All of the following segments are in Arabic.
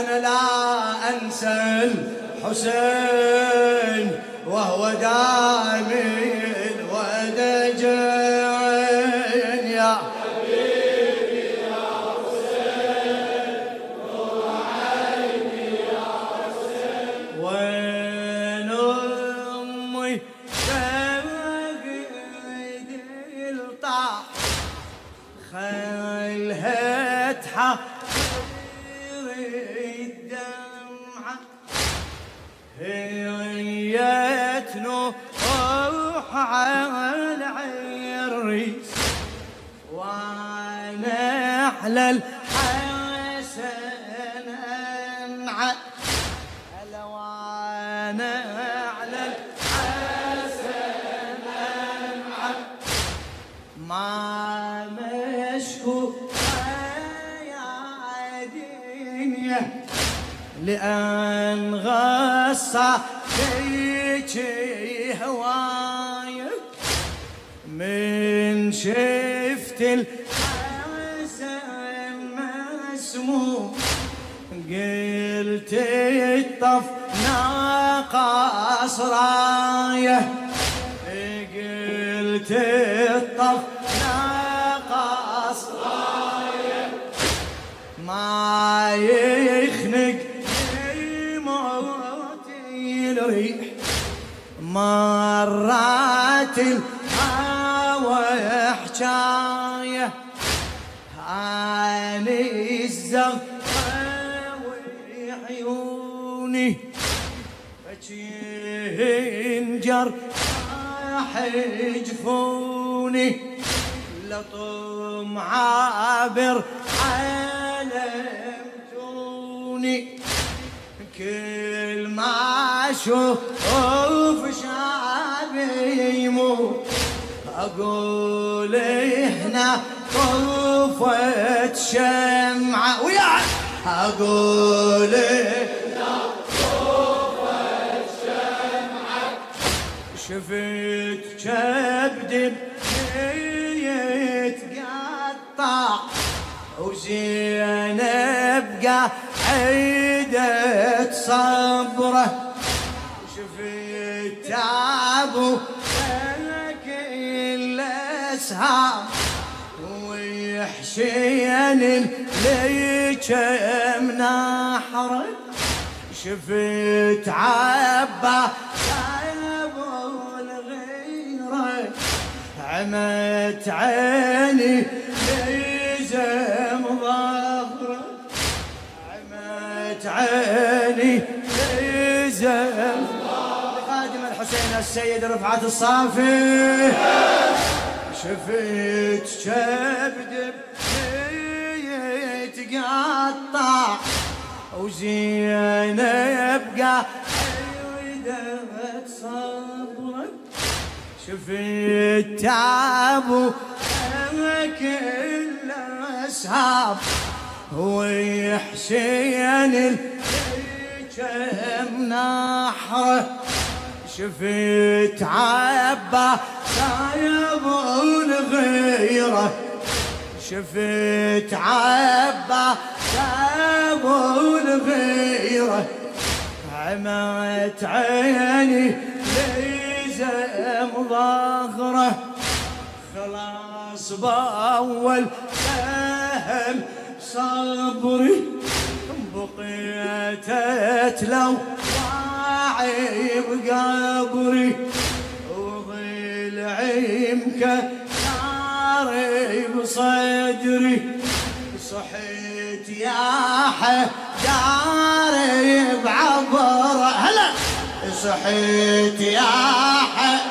أنا لا أنسى الحسين وهو دائم تنوح على العريس وأنا على الحسن أنعى. هلا وأنا على الحسن أنعى. ما مشكو يا دنيا لأن غصى فيكي هوايا من شفت الحسن مسموم قلت الطف ناقص رايه قلت الطف مرات الهوى حجايه عاني الزغرة وعيوني بجنجر حجفوني لطم عابر علمتوني كل ما أشوف أقول هنا طفت شمعة. ويا! أقول هنا طفت شمعة. شفت كبد يتقطع وزينب قاعدة صبره شفت كل اسهام ويحشين اللي كم نحره شفت عبا الغيره عمت عيني لزم ظهره عمت عيني لزم خادم الحسين السيد رفعت الصافي. شفت كبد يتقطع وزينب قاعدة صبرك شفت تعبه كل اسهاب ويحسين كم نحره شفت سايب الغيره شفت عبا سايب الغيره عمت عيني ليزم ظهره. خلاص بأول فهم صبري. بقيت اتلو واعي بقبري وضلعي ناري بصدري. صحيت يا حجاري بعبر. هلا. صحيت يا حجاري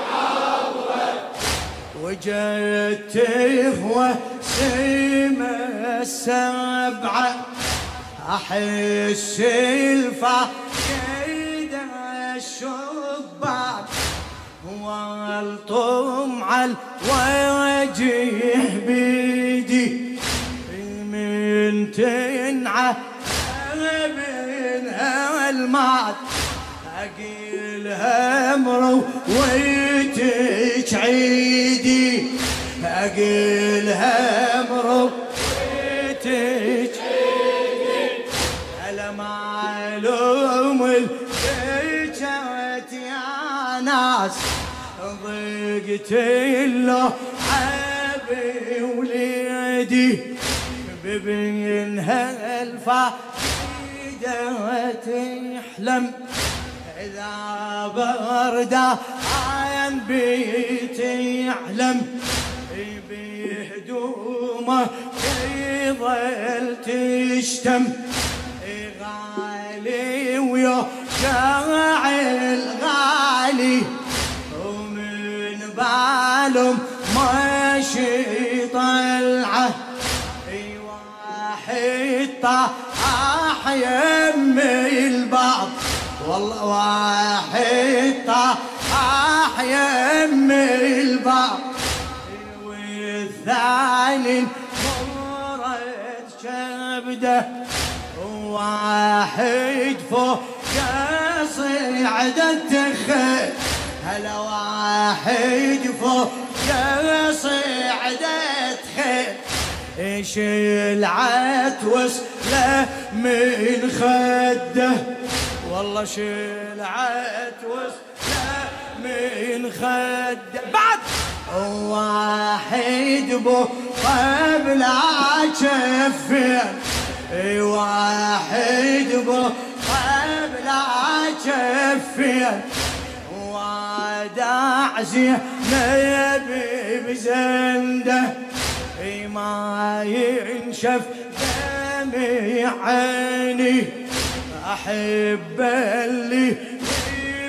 بعبر. وجدت هو سيمة السبعة أحس الفقيد الشباك. والطم على الوجه بيدي من تنعى منها المات أقيلها مرو ويتك عيدي. أقيلها مرو ضقت له عبي وليدي ببينها الفائدة تحلم إذا بردا عين بيتي يعلم. بهدومه يظل تشتم. غالي ويوجع يمي البعض والله واحد طاح يمي البعض والثاني مرد شبده واحد فوق صعدة تخيل هلا واحد فوق صعدة إيش العتوس له من خده؟ والله شلعت وسله من خده. بعد! واحد بو قبل عشفين واحد بو قبل عشفين وداع زينب بزنده. ما ينشف دمي عيني. أحب اللي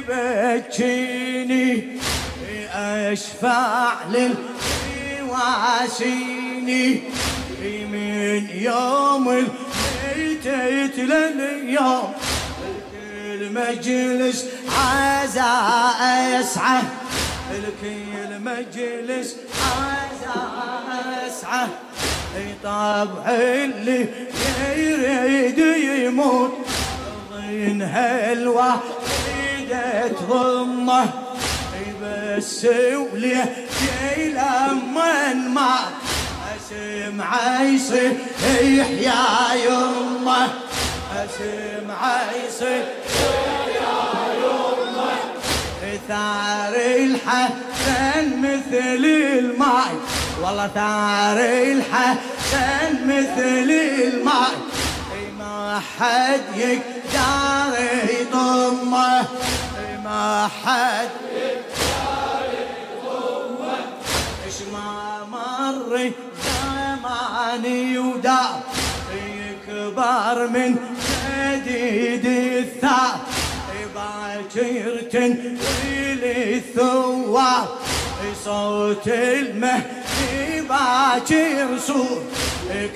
يبكيني. أشفع للواسيني من يوم الميتة لليوم المجلس عزاء يسعى. الكل مجلس عزاء يسعى طبع اللي يريد يموت. ضين هالوحيدة ضمه بس وليه لما مات أسمع يصير يحيا يمه. أسمع يصير ثار الحسن مثل الماي والله ثار الحسن مثل الماي ما حد يقدر يضمه ما حد يقدر يضمه إيش ما مر زماني ودار يكبر من جديد الثار. باكر تنويل الثوار صوت المهدي باكر صور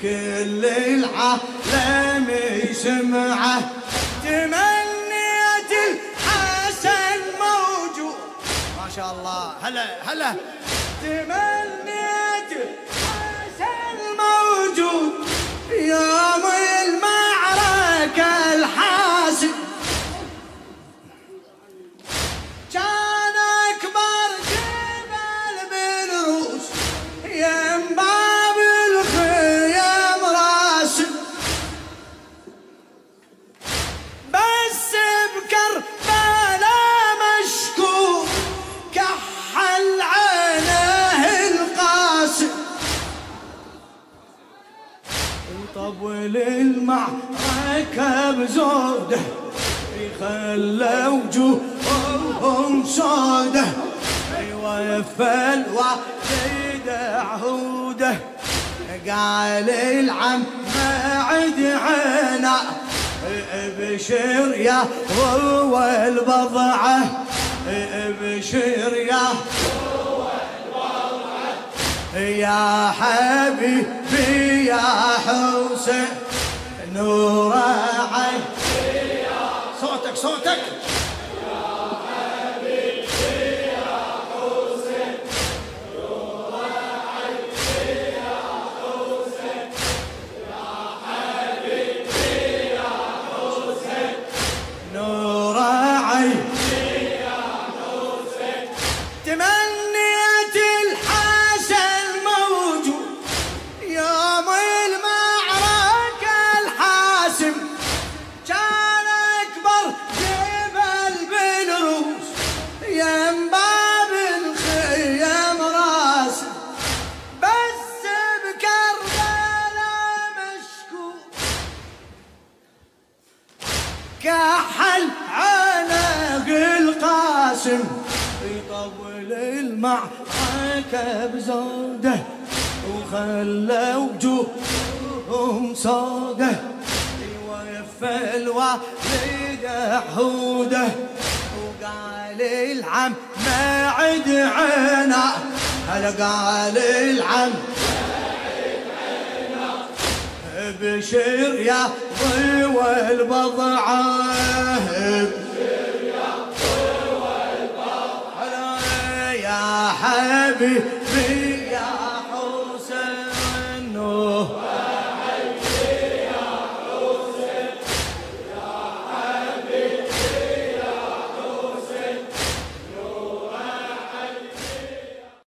كل العالم يسمعه. تمنيت الحسن موجود. ما شاء الله. هلا هلا. تمنيت خلى وجوههم سوده أيوه يفل وزيد عهوده. قال العم ما عد عينا ابشر يا هو البضعة. ابشر يا يا حبيبي يا حسين. نور Atenção, técnica! وجوههم سوده ويف الوالد حوده وقال العم ما عد عنا هلا قال العم بشر يا ضوى البضعة يا حبيبي يا